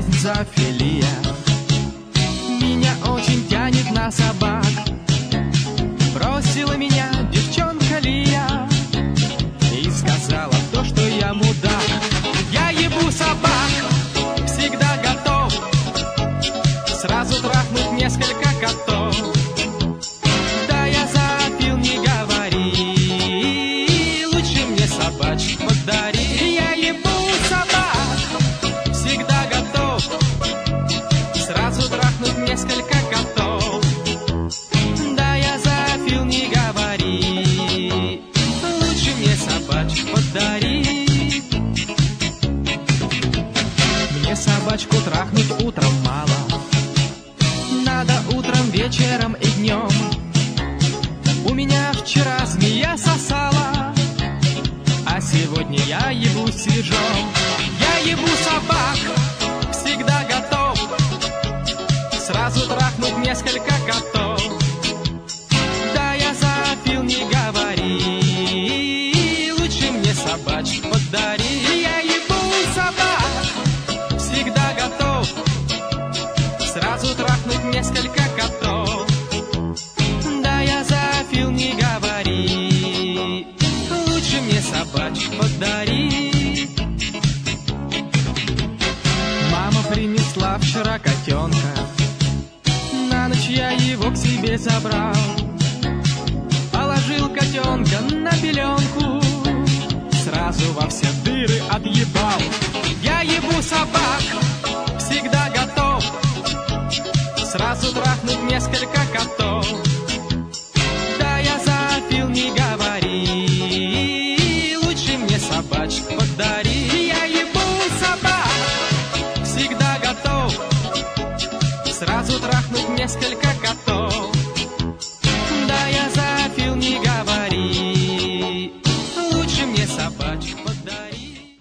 болезнь зоофилия Меня очень тянет на собак. Бросила меня девчонка Лия И сказала то, что я мудак. Я ебу собак, всегда готов Сразу трахнуть несколько котов подари Мне собачку трахнуть утром мало. Надо утром, вечером и днем. У меня вчера змея сосала А сегодня я ебу свежом Я ебу собак, всегда готов Сразу трахнуть несколько Собачку подари. Я ебу собак, всегда готов Сразу трахнуть несколько котов. Да я зафил, не говори Лучше мне собачку подари. Мама принесла вчера котенка На ночь я его к себе забрал. Положил котенка на пеленку Сразу во все дыры отъебал. Я ебу собак, всегда готов. Сразу трахнуть несколько котов. Да я запил, не говори Лучше мне собачку подари. Я ебу собак, всегда готов. Сразу трахнуть несколько котов